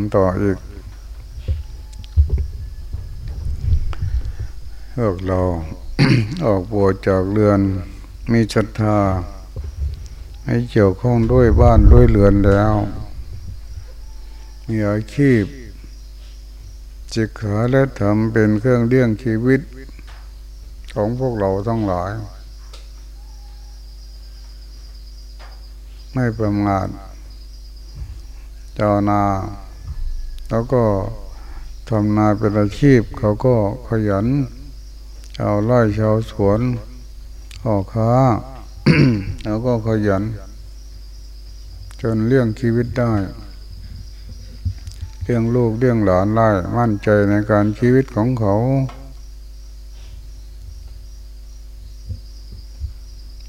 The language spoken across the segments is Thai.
ำต่ออีกพวกเรา ออกบวชจากเรือน มีศรัทธา ให้เกี่ยวข้องด้วยบ้านด้วยเรือนแล้ว มีอาชีพจิกขาและทำเป็นเครื่องเลี้ยงชีวิต ของพวกเราทั้งหลาย ไม่ประมาทเจ้านา แล้วก็ทำนาเป็นอาชีพ เขาก็ขยันชาไร่ชาวสวนออกค้าแล้วก็ขยัน จนเลี้ยงชีวิตได้เลี้ยงลูกเลี้ยงหลานได้มั่นใจในการชีวิตของเขา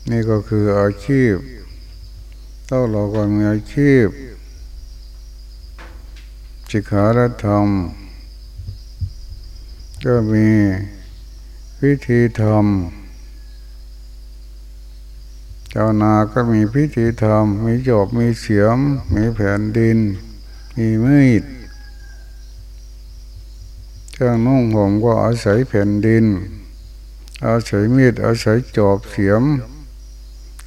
นี่ก็คืออาชีพต้าเราก็มีอาชีพ จิกขาและธรรม ก็มีพิธีธรรมชาวนาก็มีพิธีธรรม มีจอบมีเสียม มีแผ่นดิน มีมีดเครื่องนุ่งห่มก็อาศัยแผ่นดิน อาศัยมีด อาศัยจอบเสียม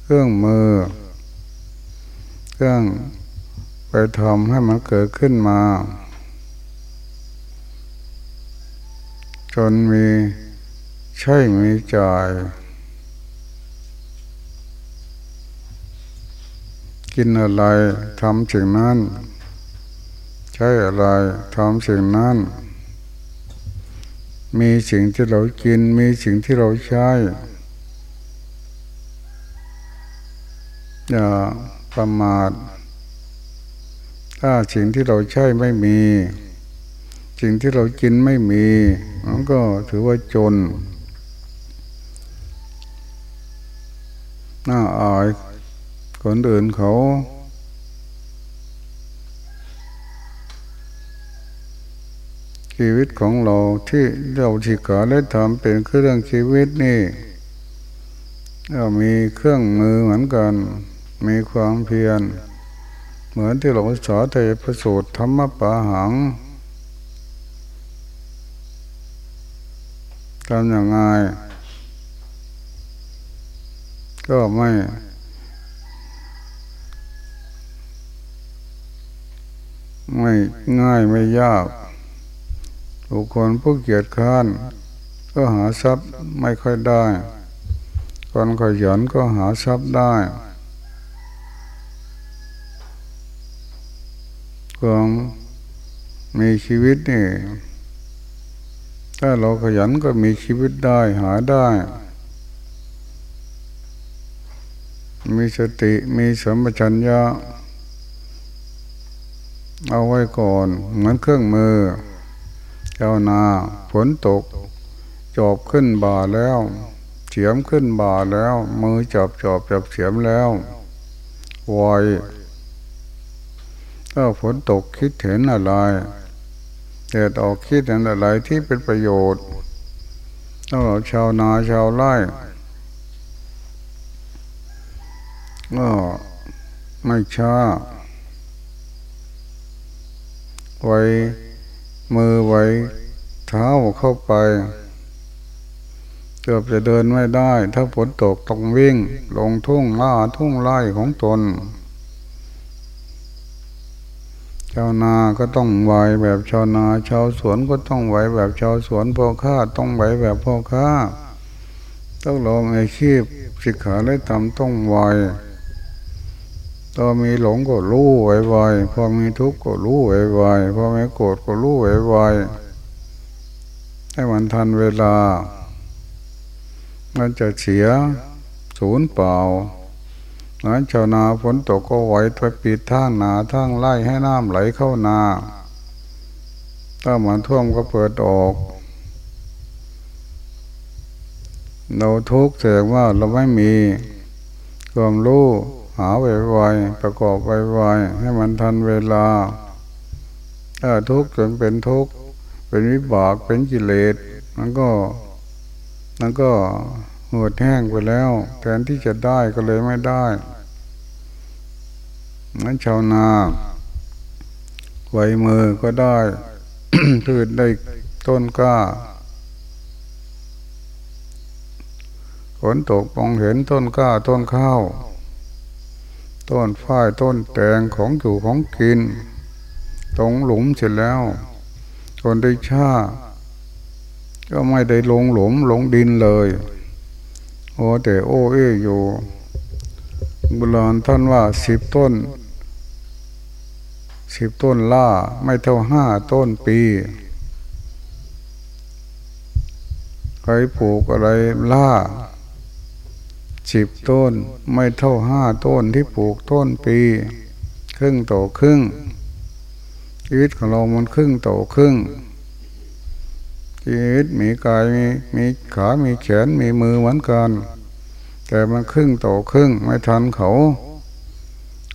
เครื่องมือ เครื่อง ทำให้มันเกิดขึ้นมา จนมีใช่มีจ่าย กินอะไรทำสิ่งนั้น ใช้อะไรทำสิ่งนั้น มีสิ่งที่เรากินมีสิ่งที่เราใช้อย่าประมาท ถ้าสิ่งที่เราใช้ไม่มี สิ่งที่เรากินไม่มีมันก็ถือว่าจนน่าอายคนอื่นเขาชีวิตของเราที่เราที่กาได้ทำเป็นเครื่องชีวิตนี่เรามีเครื่องมือเหมือนกัน มีความเพียร เหมือนที่หลวงสาเทพสูตรธรรมปาหังทำอย่างไงก็ไม่ไม่ง่ายไม่ยากบุคคลผู้เกียจค้านก็หาทรัพย์ไม่ค่อยได้ คนขยันก็หาทรัพย์ได้ ความมีชีวิตนี่ ถ้าเราขยันก็มีชีวิตได้หาได้ มีสติมีสัมปชัญญะเอาไว้ก่อน เหมือนเครื่องมือ เจ้านาฝนตก จอบขึ้นบ่าแล้วเฉียมขึ้นบ่าแล้ว มือจับจอบจับเฉียมแล้ววอย ถ้าฝนตกคิดเห็นอะไรเกิดออกคิดเห็นอะไรที่เป็นประโยชน์ถ้าเราชาวนาชาวไร่ก็ไม่ช้าไว้มือไว้เท้าเข้าไปเกือบจะเดินไม่ได้ ถ้าฝนตกต้องวิ่ง ลงทุ่งล่าทุ่งไร่ของตน ชาวนาก็ต้องไหวแบบชาวนาชาวสวนก็ต้องไหวแบบชาวสวนพ่อค้าต้องไหวแบบพ่อค้า ต้องลองอาชีพสิกขาและทำต้องไหวตอมีหลงก็รู้ไว้ไวพอมีทุกข์ก็รู้ไว้ไวพอมีโกรธก็รู้ไว้ไวให้มันทันเวลา มันจะเสียศูนย์เปล่า งั้นชาวนาฝนตกก็ไหวไปปิดทางนาทางไล่ให้น้ำไหลเข้านา ถ้ามันท่วมก็เปิดออก เราทุกข์แสดงว่าเราไม่มีความรู้หาไวๆประกอบไวๆให้มันทันเวลาถ้าทุกข์จนเป็นทุกข์เป็นวิบากเป็นกิเลสมันก็มันก็หดแห้งไปแล้ว แทนที่จะได้ก็เลยไม่ได้ นั้นชาวนาคไวมือก็ได้พืชได้ต้นกล้าฝนตกมองเห็นต้นกล้าต้นข้าว ต้นฝ้ายต้นแตงของอยู่ของกิน ตรงหลุมเสร็จแล้ว คนได้ชาก็ไม่ได้ลงหลุมลงดินเลยโอ้แต่โอ้เออยู่โบราณท่านว่าสิบต้น สิบต้นล่าไม่เท่าห้าต้นปี ใครปลูกอะไรล่าสิบต้นไม่เท่าห้าต้นที่ปลูกต้นปี ครึ่งโตครึ่ง ชีวิตของเรามันครึ่งโตครึ่ง ชีวิตมีกายมีมีขามีแขนมีมือเหมือนกัน แต่มันครึ่งโตครึ่งไม่ทันเขา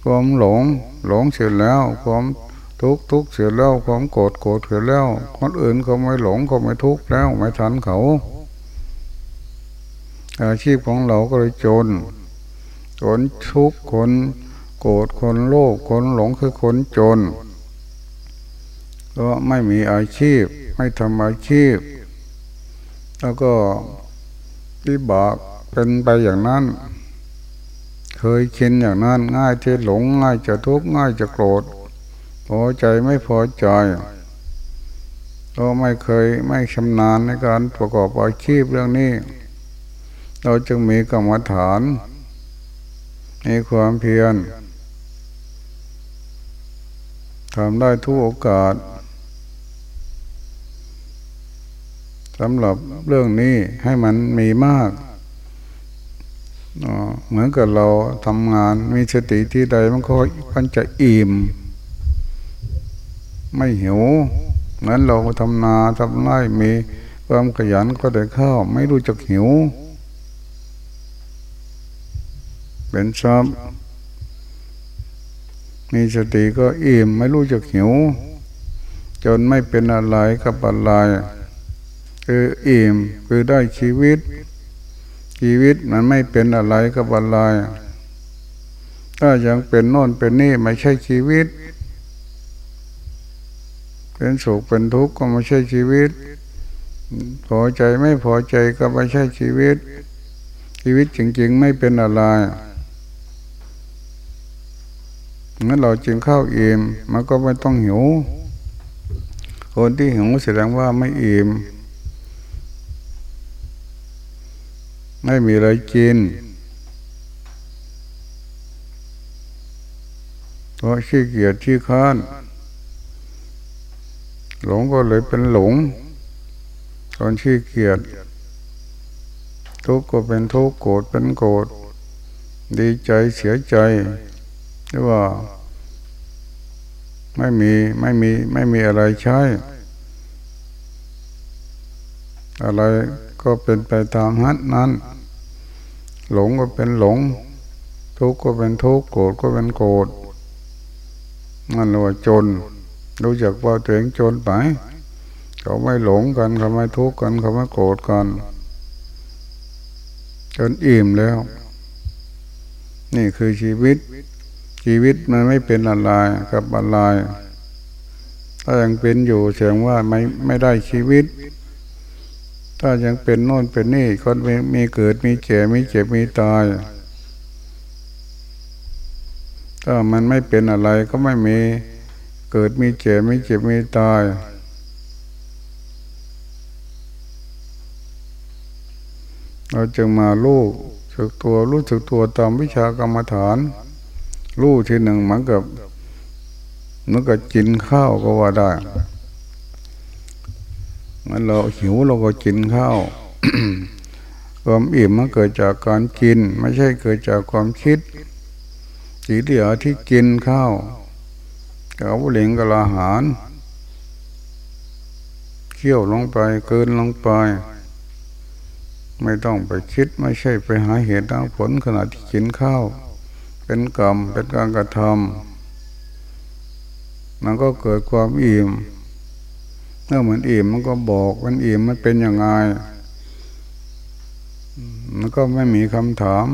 ความหลงหลงเสร็จแล้ว ความทุกข์ทุกข์เสร็จแล้ว ความโกรธโกรธเสร็จแล้ว คนอื่นเขาไม่หลงเขาไม่ทุกข์แล้วไม่ทันเขา อาชีพของเราก็เลยจนจนทุกข์คนโกรธคนโลภคนหลงคือคนจน ก็ไม่มีอาชีพ ไม่ทำอาชีพ แล้วก็วิบากเป็นไปอย่างนั้น เคยชินอย่างนั้นง่ายที่หลงง่ายจะทุกข์ง่ายจะโกรธพอใจไม่พอใจก็ไม่เคยไม่ชำนาญในการประกอบอาชีพเรื่องนี้ เราจึงมีกรรมฐานมีความเพียรทำได้ทุกโอกาสสำหรับเรื่องนี้ให้มันมีมาก เหมือนกับเราทำงานมีสติที่ใดมันก็มันจะอิ่ม ไม่หิว เหมือนเราทำนาทำไร่มีความขยันก็ได้ข้าว ไม่รู้จักหิว เป็นชอบมีสติก็อิ่มไม่รู้จักหิว จนไม่เป็นอะไรกับอะไรคืออิ่มคือได้ชีวิต ชีวิตมันไม่เป็นอะไรกับอะไรถ้ายังเป็นโน่นเป็นนี่ไม่ใช่ชีวิต เป็นสุขเป็นทุกข์ก็ไม่ใช่ชีวิต พอใจไม่พอใจก็ไม่ใช่ชีวิต ชีวิตจริง ๆ ไม่เป็นอะไรงั้นเราจึงเข้าอิ่มมันก็ไม่ต้องหิว คนที่หิวแสดงว่าไม่อิ่ม ไม่มีอะไรกิน เพราะขี้เกียจขี้ค้านหลงก็เลยเป็นหลง ตอนขี้เกียจทุกข์ก็เป็นทุกข์โกรธเป็นโกรธดีใจเสียใจหรือว่าไม่มีไม่มีไม่มีอะไรใช้ อะไร ก็เป็นไปตามฮัดนั้น หลงก็เป็นหลง ทุกข์ก็เป็นทุกข์โกรธก็เป็นโกรธนั่นเรียกว่าจน รู้จักว่าตัวเองจนไปเขาไม่หลงกันเขาไม่ทุกข์กันเขาไม่โกรธกันจนอิ่มแล้ว นี่คือชีวิต ชีวิตมันไม่เป็นอะไรกับอะไรถ้ายังเป็นอยู่แสดงว่าไม่ไม่ได้ชีวิต ถ้ายังเป็นโน่นเป็นนี่คนมีมีเกิดมีเจ็บมีเจ็บมีตาย ถ้ามันไม่เป็นอะไรก็ไม่มีเกิดมีเจ็บมีเจ็บมีตาย เราจึงมาลูกสึกตัวรู้สึกตัวตามวิชากรรมฐาน รู้ที่หนึ่งเหมือนกับเหมือนกับกินข้าวก็ว่าได้ มันเราหิวเราก็กินข้าวความอิ่มมันเกิดจากการกิน ไม่ใช่เกิดจากความคิด สีเหลือที่กินข้าวกับเหลิงกับอาหารเคี่ยวลงไปเกินลงไป ไม่ต้องไปคิดไม่ใช่ไปหาเหตุหาผลขณะที่กินข้าว เป็นกรรมเป็นการกระทำมันก็เกิดความอิ่ม เมื่อเหมือนอิ่มมันก็บอกมันอิ่มมันเป็นยังไงมันก็ไม่มีคำถาม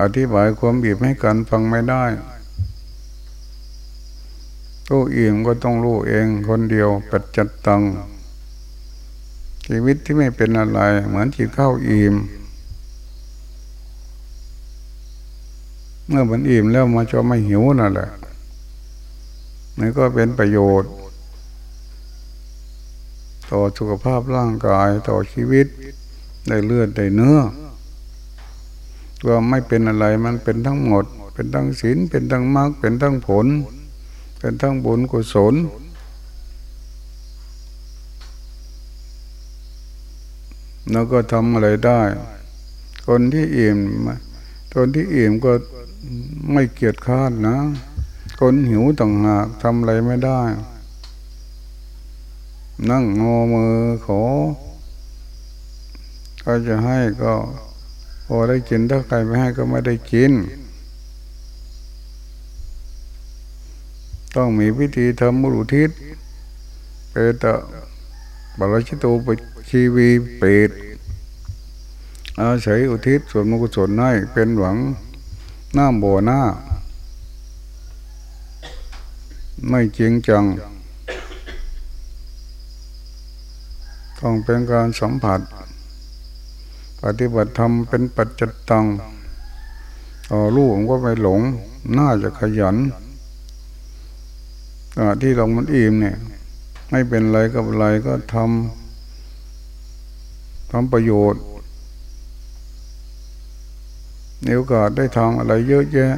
อธิบายความอิ่มให้กันฟังไม่ได้รู้อิ่มก็ต้องรู้เองคนเดียวปัจจัตตัง ชีวิตที่ไม่เป็นอะไร เหมือนจิตเข้าอิ่มเมื่อมันอิ่มแล้วมันจะไม่หิวนั่นแหละนี่ก็เป็นประโยชน์ ต่อสุขภาพร่างกายต่อชีวิต ได้เลือดได้เนื้อตัวไม่เป็นอะไรมันเป็นทั้งหมด เป็นทั้งศีลเป็นทั้งมรรคเป็นทั้งผล เป็นทั้งบุญกุศลแล้วก็ทำอะไรได้ คนที่อิ่มคนที่อิ่มก็ไม่เกียจค้านนะ คนหิวต่างหากทำอะไรไม่ได้ นั่งงอมือขอ ก็จะให้ก็พอได้กินถ้าใครไม่ให้ก็ไม่ได้กิน ต้องมีพิธีทำมุรุทิศเปตะบาลชิตูปชีวีเปตอาศัยอุทิศส่วนมุกุศลให้เป็นหวังหน้าโบหน้า ไม่จริงจัง ต้องเป็นการสัมผัส ปฏิบัติธรรมเป็นปัจจตังต่อลูกผมก็ไปหลง น่าจะขยันที่เรามันอิ่มเนี่ย ไม่เป็นไรกับอะไรก็ทำทำประโยชน์มีโอกาสได้ทำอะไรเยอะแยะ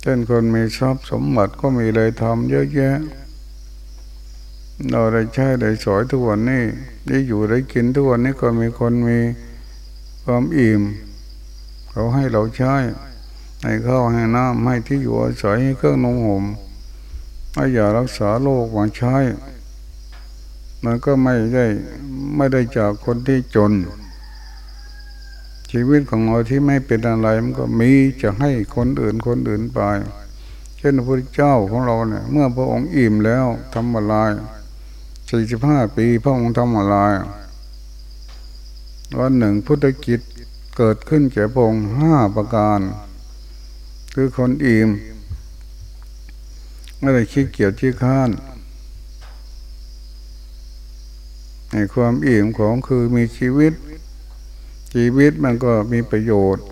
เช่นคนมีทรัพย์สมบัติก็มีเลยทำเยอะแยะ เราได้ใช้ได้สอยทุกวันนี้ได้อยู่ได้กินทุกวันนี้ก็มีคนมีความอิ่ม เขาให้เราใช้ให้ข้าวให้น้ำให้ที่อยู่อาศัยให้เครื่องนมห่มให้ยารักษาโรคมาใช้มันก็ไม่ได้ไม่ได้จากคนที่จน ชีวิตของเราที่ไม่เป็นอะไรมันก็มีจะให้คนอื่นคนอื่นไป เช่นพระเจ้าของเราเนี่ยเมื่อพระองค์อิ่มแล้วทำอะไร สี่สิบห้าปีพระองค์ทำอะไรวันหนึ่งพุทธกิจเกิดขึ้นแก่พระองค์ห้าประการ คือคนอิ่มไม่ได้คิดเกียจที่ข้านในความอิ่มของคือมีชีวิต ชีวิตมันก็มีประโยชน์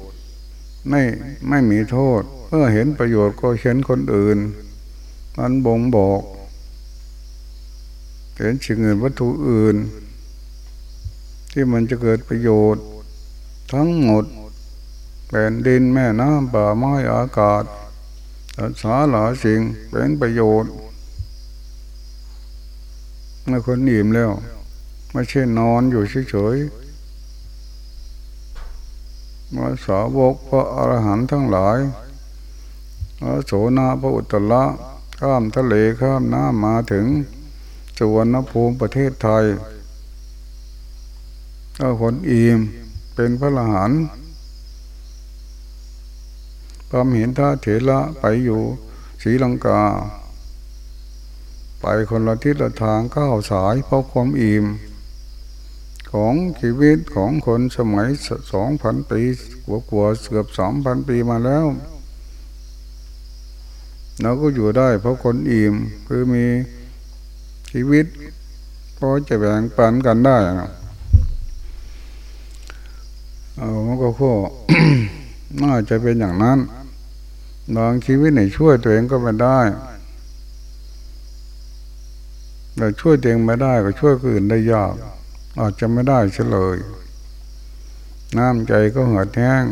ไม่ไม่มีโทษ เมื่อเห็นประโยชน์ก็เห็นคนอื่น มันบ่งบอก เห็นสิ่งอื่นวัตถุอื่น ที่มันจะเกิดประโยชน์ ทั้งหมดแผ่นดินแม่น้ำป่าไม้อากาศสาหลาสิ่งเป็นประโยชน์เมื่อคนอิ่มแล้ว ไม่ใช่นอนอยู่เฉยๆมาสาวกพระอรหันต์ทั้งหลายมาโสนาพระอุตระข้ามทะเลข้ามน้ำมาถึง สวนภูมิประเทศไทยก็ผลอิ่มเป็นพระอรหันความเห็นท่าเถระไปอยู่ศรีลังกา ไปคนละทิศละทางก้าวสายเพราะความอิ่มของชีวิตของคนสมัยสองพันปีกว่ากว่าเกือบสองพันปีมาแล้วเราก็อยู่ได้เพราะคนอิ่มคือมี ชีวิตพอจะแบ่งปันกันได้นะเอามันก็ข้อน่าจะเป็นอย่างนั้นบางชีวิตไหนช่วยตัวเองก็ไม่ได้แต่ช่วยตัวเองไม่ได้ก็ช่วยคนอื่นได้ยากอาจจะไม่ได้เฉลย น้ำใจก็เหือดแห้ง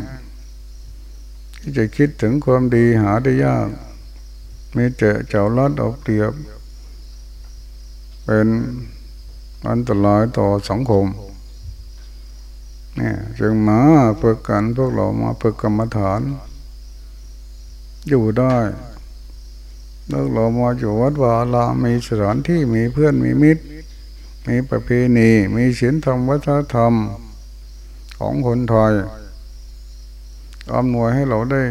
ที่จะคิดถึงความดีหาได้ยากมีแต่เจ้าลัดออกเตียบ เป็นอันตรายต่อสังคมเนี่ยจึงมาเพื่อกันพวกเรามาเพื่อกรรมฐาน อยู่ได้แล้วเรามาอยู่วัดวาลามีสถานที่มีเพื่อนมีมิตร มีประเพณีมีศีลธรรมวัฒนธรรมของคนไทยอำนวยให้เราได้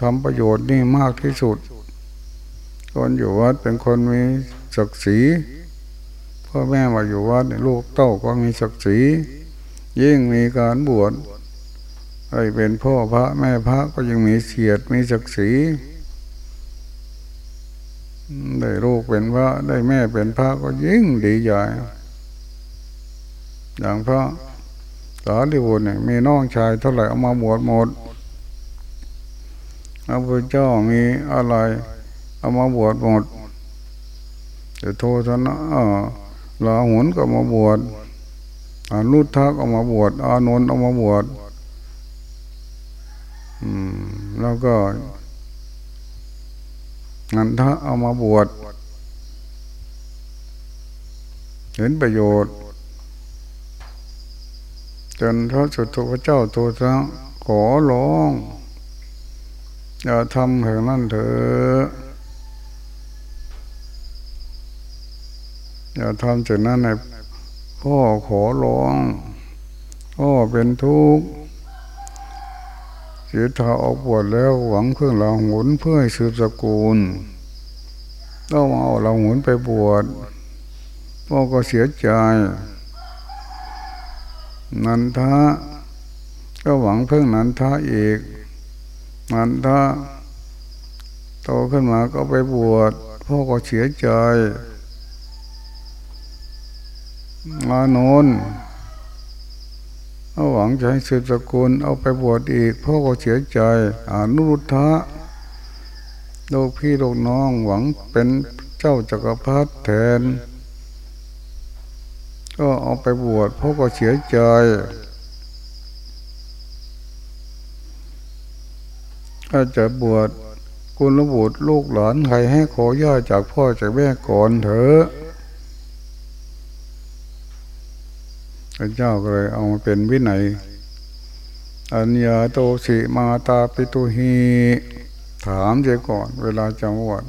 ทำประโยชน์นี่มากที่สุด คนอยู่วัดเป็นคนมีศักดิ์ศรี พ่อแม่มาอยู่วัดลูกเต้าก็มีศักดิ์ศรียิ่งมีการบวชให้เป็นพ่อพระแม่พระก็ยังมีเสียดมีศักดิ์ศรีได้ลูกเป็นพระได้แม่เป็นพระก็ยิ่งดีใหญ่อย่างพระสารีบุตรเนี่ยมีน้องชายเท่าไหร่เอามาบวชหมดพระพุทธเจ้ามีอะไร เอามาบวชหมดแต่โทษนะ ลาหุนก็มาบวชอนุทักเอามาบวชอานนท์เอามาบวชแล้วก็นันทะเอามาบวชเห็นประโยชน์ จนพระสุตพระเจ้าตัวะขอร้องอย่าทำแห่งนั้นเถอะ อย่าทำจากนั้นในพ่อขอร้องพ่อเป็นทุกข์เสียทาออกบวชแล้วหวังเพื่อเราหุนเพื่อให้สืบสกุลต้องเอาเราหุนไปบวชพ่อก็เสียใจ นันทะก็หวังเพิ่งนันทะอีก นันทะโตขึ้นมาก็ไปบวชพ่อก็เสียใจ มาโนนเอาหวังจะให้สืบสกุลเอาไปบวชอีกพ่อก็เสียใจอนุรุทธะลูกพี่ลูกน้องหวังเป็นเจ้าจักรพรรดิแทน ก็เอาไปบวชพ่อก็เสียใจถ้าจะบวชคุณระบุลูกหลานใครให้ขอย่าจากพ่อจากแม่ก่อนเถอะพ ระเจ้าก็เลยเอามาเป็นวินัยอัญญาโตสิมาตาปิตุหีถามเจก่อน เวลาจำวัด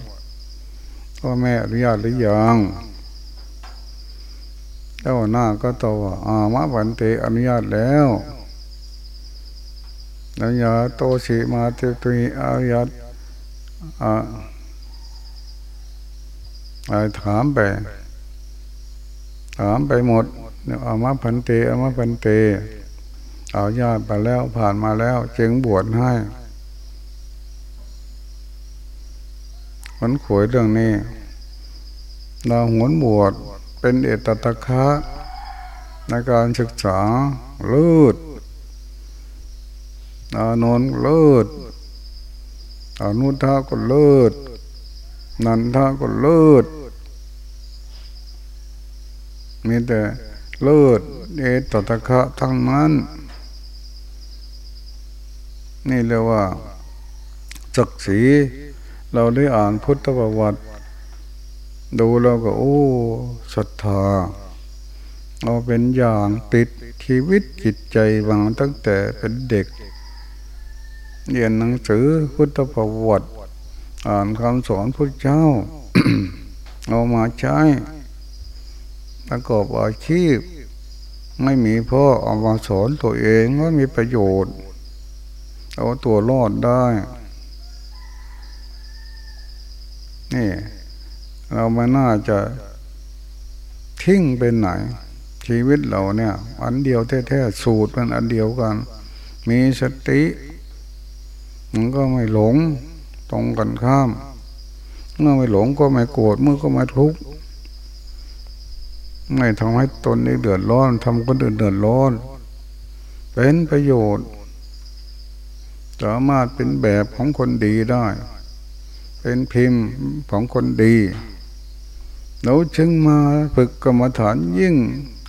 พ่อแม่อนุญาตหรือยังเจ้าหน้าก็ตอบว่าอามะวันเตอนุญาตแล้วอัญญาโตสิมาติตุหีอนุญาตอ่าถามไป ถามไปหมดเอามาพันเตเอามาพันเต เอาญาติไปแล้วผ่านมาแล้วจึงบวชให้มันขวยเรื่องนี้เราหวนบวชเป็นเอตตะคะในการศึกษาเลิศอานนท์เลิศอนุทาก็เลิศนันทาก็เลิศ มีแต่เลิศเอตตะคะทั้งนั้น นี่เรียกว่าศักดิ์ศรีเราได้อ่านพุทธประวัติ ดูเราก็ โอ้ศรัทธาเราเป็นอย่างติดชีวิตจิตใจบางตั้งแต่เป็นเด็ก เรียนหนังสือพุทธประวัติ อ่านคำสอนพระเจ้า เอามาใช้ ประกอบอาชีพ ไม่มีพ่อเอามาสอนตัวเองว่ามีประโยชน์เอาตัวรอดได้ นี่ เราไม่น่าจะทิ้งเป็นไหน ชีวิตเราเนี่ย อันเดียวแท้ๆสูตรมันอันเดียวกัน มีสติมันก็ไม่หลงตรงกันข้าม เมื่อไม่หลงก็ไม่โกรธเมื่อก็ไม่ทุกข์ ไม่ทำให้ตนนี้เดือดร้อนทำคนอื่นเดือดร้อน เป็นประโยชน์ สามารถเป็นแบบของคนดีได้ เป็นพิมพ์ของคนดีเราจึงมาฝึกกรรมฐานยิ่ง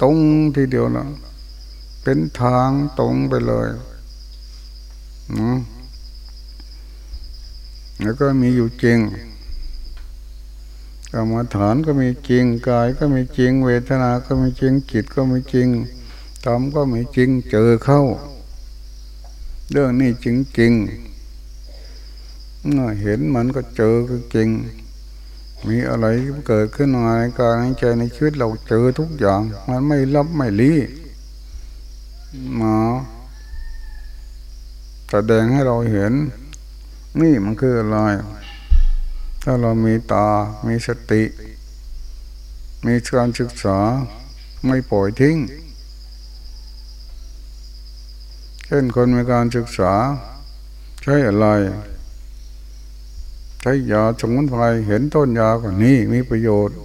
ตรงทีเดียวนะเป็นทางตรงไปเลยนะแล้วก็มีอยู่จริง กรรมฐานก็มีจริงกายก็มีจริง เวทนาก็มีจริงจิตก็มีจริงธรรมก็มีจริงเจอเข้า เรื่องนี้จริงจริงเห็นมันก็เจอก็จริง มีอะไรเกิดขึ้นในกายใจในชีวิตเราเจอทุกอย่าง มันไม่รับไม่ลี้มาแสดงให้เราเห็น นี่มันคืออะไร ถ้าเรามีตา มีสติ มีการศึกษา ไม่ปล่อยทิ้ง เช่นคนมีการศึกษา ใช้อะไร ใช้ยาสมุนไพรเห็นต้นยาก่อนนี่มีประโยชน์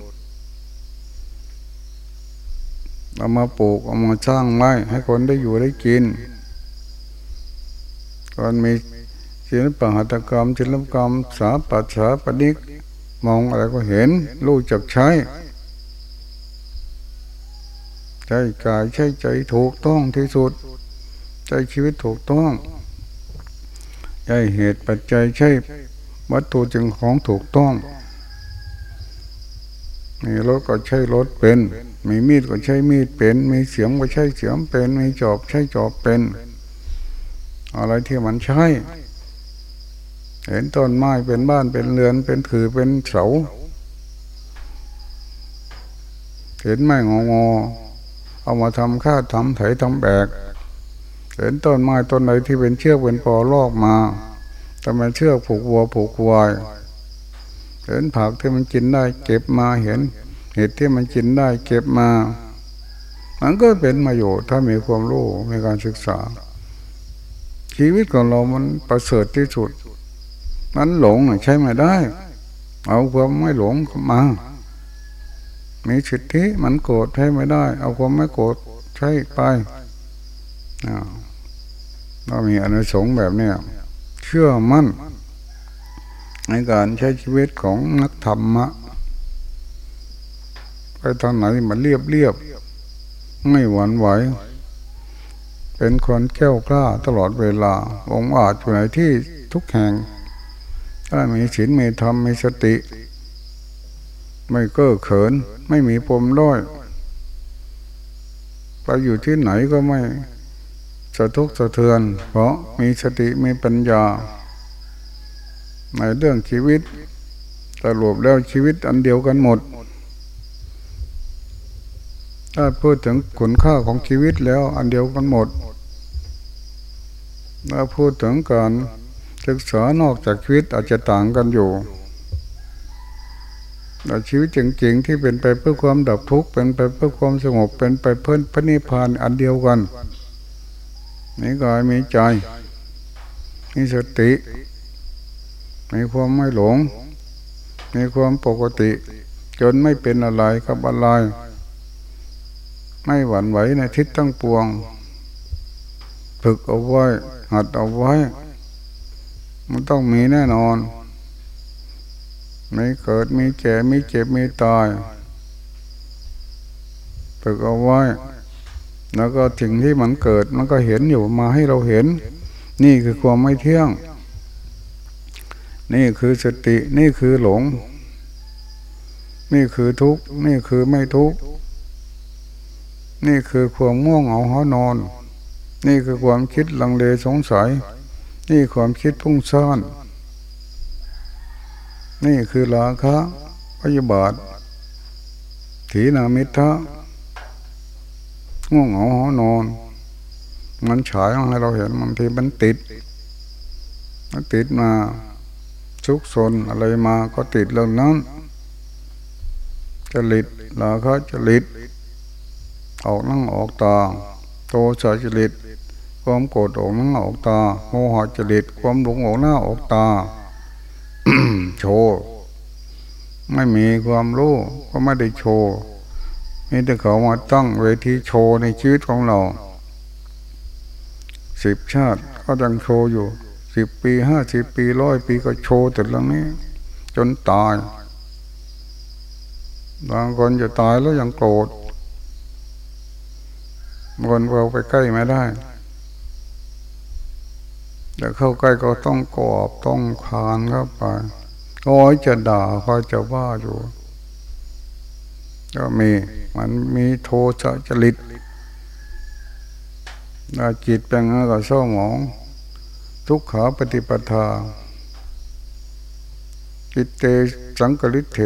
เอามาปลูก เอามาสร้างไม้ให้คนได้อยู่ได้กินคนมี ศิลปหัตถกรรมศิลปกรรมสาปัสสาปนิกมองอะไรก็เห็น รู้จักใช้ ใช้กายใช้ใจถูกต้องที่สุด ใช้ชีวิตถูกต้องใช้เหตุปัจจัยใช้วัตถุจึงของถูกต้อง มีรถก็ใช้รถเป็น มีมีดก็ใช้มีดเป็น มีเสียมก็ใช้เสียมเป็น มีจอบใช้จอบเป็น อะไรที่มันใช้ เห็นต้นไม้เป็นบ้านเป็นเรือนเป็นถือเป็นเสา เห็นไม้งองอเอามาทำค่าทำไถทำแบก เห็นต้นไม้ต้นไหนที่เป็นเชือกเป็นปอลอกมาทำไมเชือกผูกวัวผูกควายเห็นผักที่มันกินได้เก็บมาเห็น เห็ดที่มันกินได้เก็บมา มันก็เป็นประโยชน์ถ้ามีความรู้ในการศึกษา ชีวิตของเรามันประเสริฐที่สุด มันหลงใช้ไม่ได้ เอาความไม่หลงมา มีสิทธิมันโกรธใช้ไม่ได้ เอาความไม่โกรธใช้ไปเรามีอนุสงแบบนี้เชื่อมั่น ในการใช้ชีวิตของนักธรรมะไปทางไหนมันเรียบเรียบ ไม่หวั่นไหว เป็นคนแก้วกล้าตลอดเวลา องอาจอยู่ในที่ทุกแห่ง ถ้ามีศีลมีธรรมมีสติ ไม่เก้อเขิน ไม่มีปมด้อยไปอยู่ที่ไหนก็ไม่สะทุกสะเทือน เพราะมีสติมีปัญญา ในเรื่องชีวิตสรุปแล้วชีวิตอันเดียวกันหมด ถ้าพูดถึงคุณค่าของชีวิตแล้วอันเดียวกันหมดถ้าพูดถึงการ ศึกษานอกจากชีวิตอาจจะต่างกันอยู่แต่ชีวิตจริงๆที่เป็นไปเพื่อความดับทุกข์เป็นไปเพื่อความสงบเป็นไปเพื่อพระนิพพานอันเดียวกันมีกายมีใจมีสติ มีความไม่หลง มีความปกติ จนไม่เป็นอะไรกับอะไรไม่หวั่นไหวในทิศทั้งปวง ฝึกเอาไว้ หัดเอาไว้ มันต้องมีแน่นอน ไม่เกิดมีแก่มีเจ็บมีตายฝึกเอาไว้ แล้วก็ถึงที่มันเกิดมันก็เห็นอยู่มาให้เราเห็น นี่คือความไม่เที่ยง นี่คือสติ นี่คือหลง นี่คือทุกข์ นี่คือไม่ทุกข์ นี่คือความง่วงเหงาหอนอน นี่คือความคิดลังเลสงสัย นี่ความคิดพุ่งซ่านนี่คือราคะพยาบาทถีนามิทะง่วงเหงาหอนอน มันฉายให้เราเห็นบางทีมันติด มันติดมาชุกซนอะไรมาก็ติดเรื่องนั้นจริตลาคะจริตออกนั่งออกตาโตสาจริต ความโกรธออกนั่งออกตาโมหะจริตความหลงออกหน้าออกตาโชว์ไม่มีความรู้ก็ไม่ได้โชว์มีแต่เขามาตั้งเวทีโชว์ในชีวิตของเราสิบชาติก็ยังโชว์อยู่สิบปีห้าสิบปีร้อยปีก็โชว์แต่เรื่องนี้ จนตายบางคนจะตายแล้วยังโกรธบางคนเราไปใกล้ไม่ได้ แต่เข้าใกล้ก็ต้องกอบต้องคานเข้าไปคอยจะด่าคอยจะว่าอยู่ ก็มีมันมีโทสะจริตถ้าจิตเป็นงั้นก็เศร้าหมอง ทุกขาปฏิปทาจิตเตสังกฤิเถ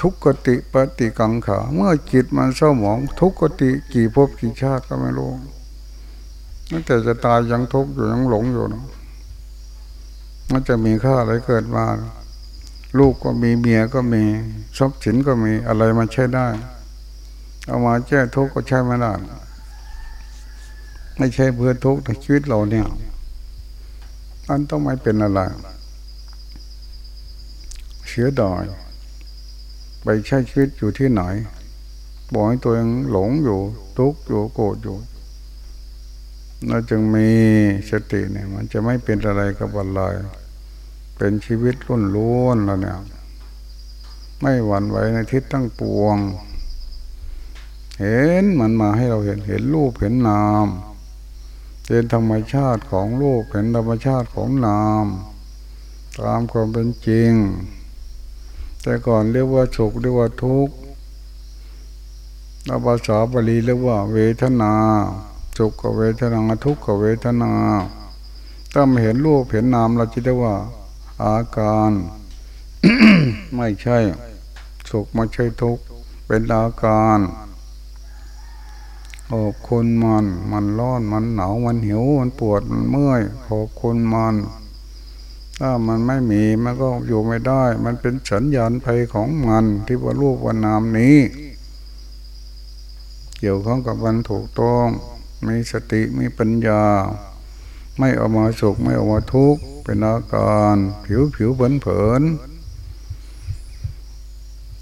ทุกขติปฏิกังขา เมื่อจิตมันเศร้าหมอง ทุกขติกี่ภพกี่ชาติก็ไม่รู้ นั่นแต่จะตายยังทุกข์อยู่ยังหลงอยู่นะมันจะมีค่าอะไรเกิดมา ลูกก็มีเมียก็มีทรัพย์สินก็มีอะไรมาใช้ได้ เอามาแก้ทุกข์ก็ใช้ไม่ได้ไม่ใช่เพื่อทุกข์ในชีวิตเราเนี่ยมันต้องไม่เป็นอะไรเสียดายไปใช้ชีวิตอยู่ที่ไหนบอกให้ตัวเองหลงอยู่ ทุกข์อยู่โกรธอยู่ เราจึงมีสติเนี่ยมันจะไม่เป็นอะไรกับอะไรเป็นชีวิตรุ่นล้วนแล้วเนี่ย ไม่หวั่นไหวในทิศตั้งปวง เห็นมันมาให้เราเห็นเห็นรูปเห็นนามเป็นธรรมชาติของรูปเห็นธรรมชาติของนาม ตามความเป็นจริง แต่ก่อนเรียกว่าสุขเรียกว่าทุกข์ภาษาบาลีเรียกว่า เวทนา สุขกับเวทนาทุกขเวทนา ถ้าไม่เห็นรูปเห็นนามเราจะเรียกว่า อาการ ไม่ใช่ สุขไม่ใช่ทุกเป็นอาการขอบคุณมัน มันร้อนมันหนาวมันหิวมันปวดมันเมื่อยขอบคุณมัน ถ้ามันไม่มีมันก็อยู่ไม่ได้ มันเป็นสัญญาณภัยของมันที่ว่ารูปว่านามนี้ เกี่ยวข้องกับมันถูกต้อง มีสติมีปัญญา ไม่ออกมาสุขไม่ออกมาทุกข์เป็นอาการผิวผิวเผินเผิน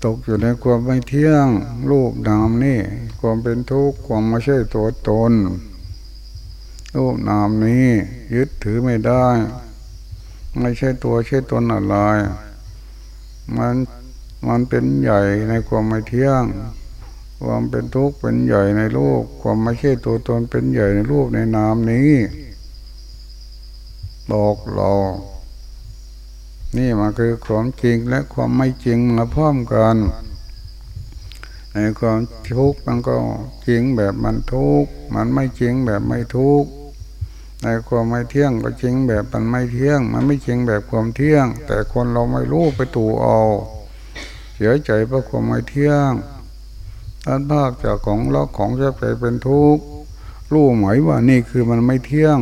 ตกอยู่ในความไม่เที่ยงรูปนามนี่ ความเป็นทุกข์ความไม่ใช่ตัวตนรูปนามนี้ ยึดถือไม่ได้ ไม่ใช่ตัวใช่ตนอะไรมันมันเป็นใหญ่ในความไม่เที่ยง ความเป็นทุกข์เป็นใหญ่ในโลกความไม่ใช่ตัวตนเป็นใหญ่ในรูปในนามนี้บอกเรานี่มันคือความจริงและความไม่จริงมาพร้อมกันในความทุกข์มันก็จริงแบบมันทุกข์มันไม่จริงแบบไม่ทุกข์ในความไม่เที่ยงก็จริงแบบมันไม่เที่ยง มันไม่จริงแบบความเที่ยง แต่คนเราไม่รู้ไปตู่เอาเสียใจเพราะความไม่เที่ยง ท่านภาคจากของเราของจะไปเป็นทุกข์รู้ไหมว่านี่คือมันไม่เที่ยง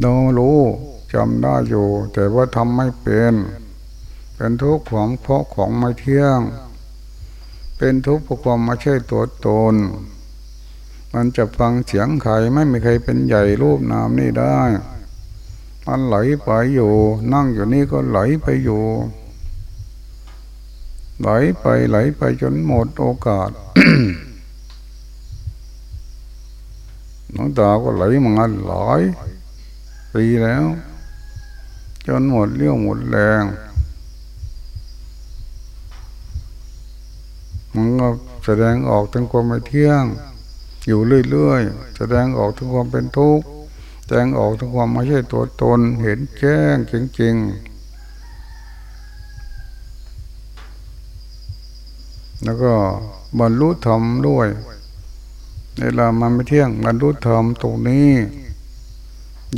เรารู้จำได้อยู่ แต่ว่าทำไม่เป็น เป็นทุกข์ของเพราะของไม่เที่ยง เป็นทุกข์เพราะความไม่ใช่ตัวตน มันจะฟังเสียงใครไม่มีใครเป็นใหญ่รูปนามนี่ได้ มันไหลไปอยู่ นั่งอยู่นี่ก็ไหลไปอยู่ ไหลไปไหลไปจนหมดโอกาสน้องตาก็ไหลมาหลายปีแล้ว จนหมดเรี่ยวหมดแรงมันก็แสดงออกถึงความไม่เที่ยง อยู่เรื่อยๆแสดงออกถึงความเป็นทุกข์แสดงออกถึงความไม่ใช่ตัวตนเห็นแจ้งจริงๆ แล้วก็บรรลุธรรมด้วยเวลามันไม่เที่ยงบรรลุธรรมตรงนี้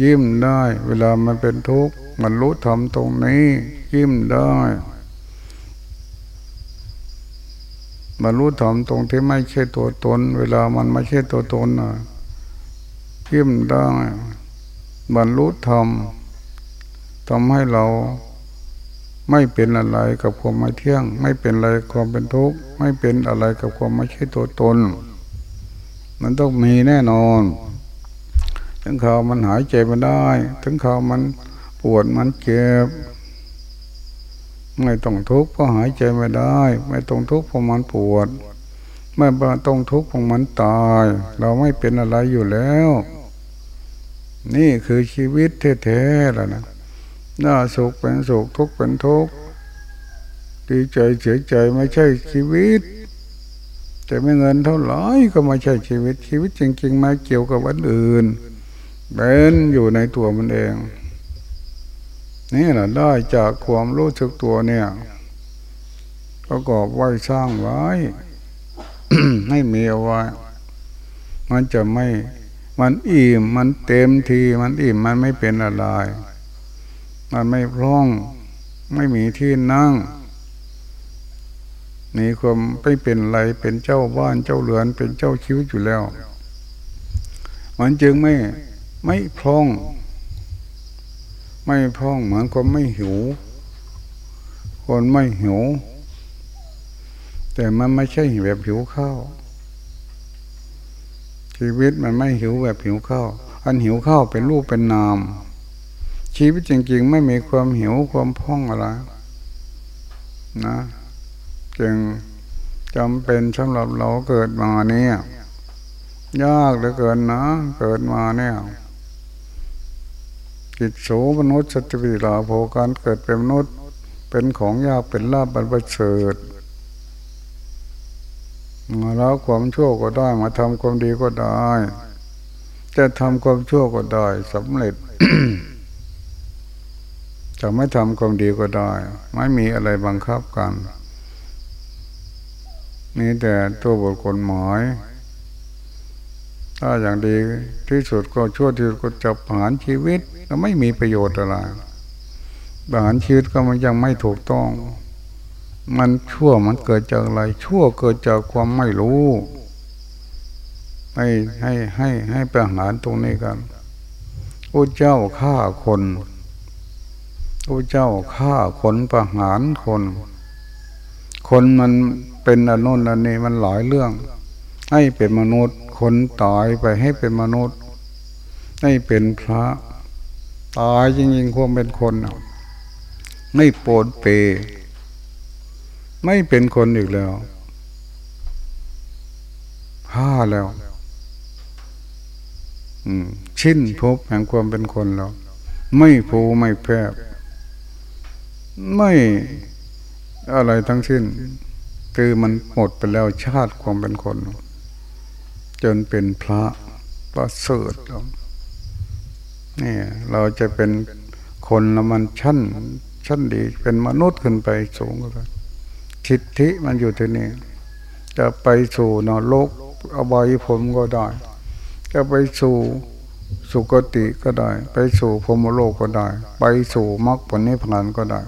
ยิ้มได้ เวลามันเป็นทุกข์มันรู้ทำตรงนี้ ยิ้มได้มันรู้ทำตรงที่ไม่ใช่ตัวตน เวลามันไม่ใช่ตัวตนนะยิ้มได้บรรลุธรรมทำให้เรา ไม่เป็นอะไรกับความไม่เที่ยง ไม่เป็นอะไรความเป็นทุกข์ไม่เป็นอะไรกับความไม่ใช่ตัวตน มันต้องมีแน่นอน ถึงข่าวมันหายใจมาได้ ถึงข่าวมันปวดมันเจ็บไม่ต้องทุกข์เพราะหายใจไม่ได้ ไม่ต้องทุกข์เพราะมันปวด ไม่ต้องทุกข์เพราะมันตาย เราไม่เป็นอะไรอยู่แล้ว นี่คือชีวิตแท้ๆแล้วนะ น่าสุขเป็นสุขทุกข์เป็นทุกข์ดีใจเสียใจไม่ใช่ชีวิต แต่ไม่เงินเท่าไหร่ก็ไม่ใช่ชีวิตชีวิตจริงๆมาเกี่ยวกับอันอื่นเป็นอยู่ในตัวมันเอง นี่แหละได้จากความรู้สึกตัวเนี่ยประกอบไว้สร้างไว้ให้มีเอาไว้ มันจะไม่ มันอิ่ม มันเต็มที มันอิ่ม มันไม่เป็นอะไร มันไม่ร่อง ไม่มีที่นั่งมีความไม่เป็นไรเป็นเจ้าบ้านเจ้าเรือนเป็นเจ้าชีวิตอยู่แล้ว มันจึงไม่ไม่พร่อง ไม่พ้องเหมือนคนไม่หิว คนไม่หิว แต่มันไม่ใช่แบบหิวข้าวชีวิตมันไม่หิวแบบหิวข้าวอันหิวข้าวเป็นรูปเป็นนาม ชีวิตจริง ๆ ไม่มีความหิวความพ้องอะไรนะ จึงจำเป็นสำหรับเราเกิดมาเนี่ยยากเหลือเกินนะ เกิดมาเนี่ยกิจโสมนุษย์สติปิลาโภการเกิดเป็นมนุษย์เป็นของยากเป็นลาบบรรพเสริฐมาแล้วความชั่วก็ได้มาทำความดีก็ได้ จะทำความชั่วก็ได้สำเร็จ จะไม่ทำความดีก็ได้ ไม่มีอะไรบังคับกันนี่แต่ตัวบทกฎหมาย ถ้าอย่างดีที่สุดก็ชั่วที่สุดก็จับประหารชีวิตแล้วไม่มีประโยชน์อะไรประหารชีวิตก็มันยังไม่ถูกต้อง มันชั่วมันเกิดจากอะไร ชั่วเกิดจากความไม่รู้ ให้ให้ให้ให้ประหารตรงนี้กันพระเจ้าฆ่าคน พระเจ้าฆ่าคนประหารคน คนมันเป็นอนนุนอันนี้มันหลายเรื่อง ให้เป็นมนุษย์ คนตายไปให้เป็นมนุษย์ ให้เป็นพระ ตายจริงๆความเป็นคนไม่โปรดเป ไม่เป็นคนอีกแล้วผ้าแล้วชิ้นพบแห่งความเป็นคนแล้ว ไม่ผูไม่แพบ ไม่อะไรทั้งสิ้น คือมันหมดไปแล้วชาติความเป็นคน จนเป็นพระประเสริฐนี่เราจะเป็นคนละมันชั้น ชั้นดีเป็นมนุษย์ขึ้นไปสูงก็ทิฏฐิมันอยู่ที่นี่จะไปสู่นรกอบายผมก็ได้ จะไปสู่ สุคติก็ได้ ไปสู่พรมโลกก็ได้ ไปสู่มรรคผลนิพพานก็ได้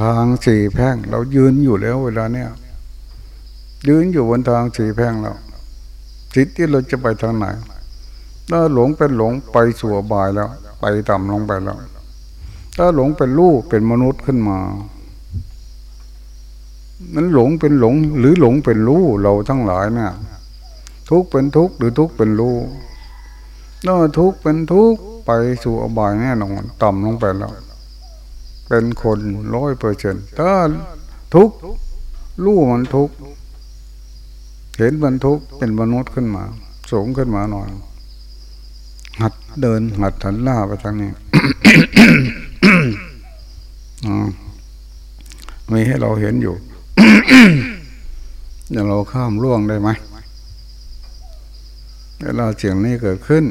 ทางสี่แพ่งเรายืนอยู่แล้ว เวลาเนี้ยยืนอยู่บนทางสี่แพ่งแล้วจิตที่เราจะไปทางไหนถ้าหลงเป็นหลงไปสู่บายแล้ว ไปต่ำลงไปแล้ว ถ้าหลงเป็นลูกเป็นมนุษย์ขึ้นมา มันหลงเป็นหลง หรือหลงเป็นรู้เราทั้งหลายเนะี่ยทุกเป็นทุกหรือทุกเป็นรู้ ถ้าทุกเป็นทุกไปสู่อบายแน่นอนต่ำลงไปแล้ว เป็นคนร้อยเปอร์เซ็นต์ถ้าทุกรู้มันทุกเห็นมันทุกเป็นมนุษย์ขึ้นมา สูงขึ้นมาหน่อยหัดเดินหัดถันล่าไปทางนี้มีให้เราเห็นอยู่อย่างเราข้ามล่วงได้ไหม เวลาเสียงนี้เกิดขึ้น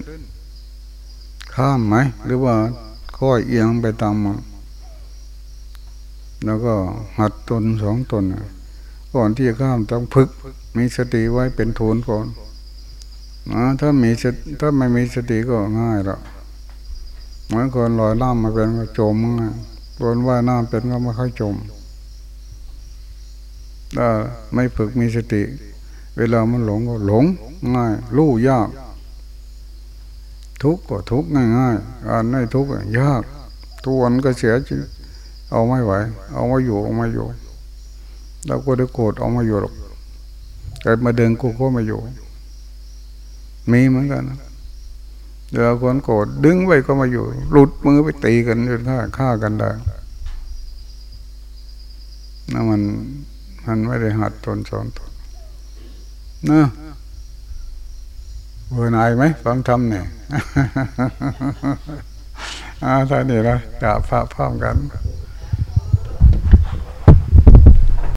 ข้ามไหม หรือว่าค่อยเอียงไปตามมาแล้วก็หัดตนสองตนก่อนที่จะข้ามต้องพึก มีสติไว้เป็นทุนก่อนนะถ้ามีถ้าไม่มีสติก็ง่ายละเหมือนคนลอยน้ำมาเป็นก็จมง่ายคนว่ายน้ำเป็นก็ไม่ค่อยจมถ้าไม่ฝึกมีสติ เวลามันหลงก็หลงง่าย รู้ยาก ทุกข์ก็ทุกข์ง่ายๆการไม่ทุกข์ยากทุกวันก็เสียจริงเอาไม่ไหว เอาม่อยู่เอาม่อยู่เราก็ได้โกรธเอาม่อยู่หรอกเกิดมาเดินกูก็ม่อยู่ มีเหมือนกันเดี๋ยวคนโกรธดึงไว้ก็มาอยู่ หลุดมือไปตีกันจนฆ่าฆ่ากันได้นั่นมันมันไม่ได้หัดตนสอนตน นะเบื่อหน่ายไหมฟังธรรมเนี่ยอาท่านนี่ละกราบพระพร้อมกัน